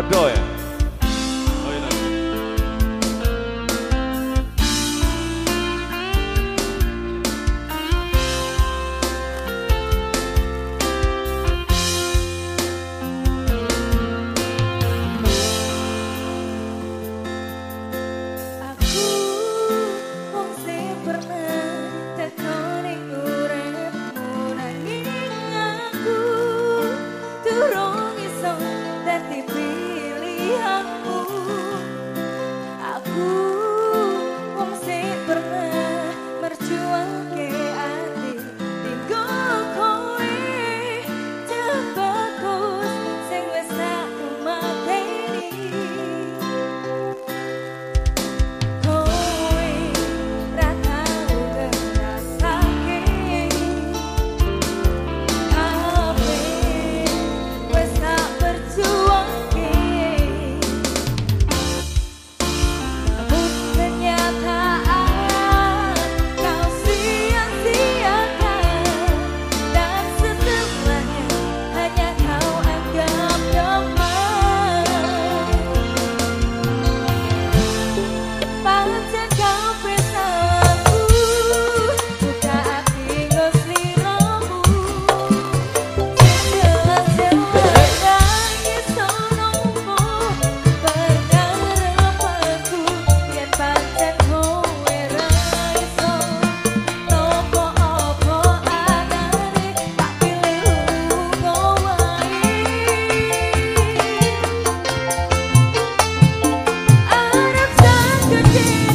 Bedoya. Thank you.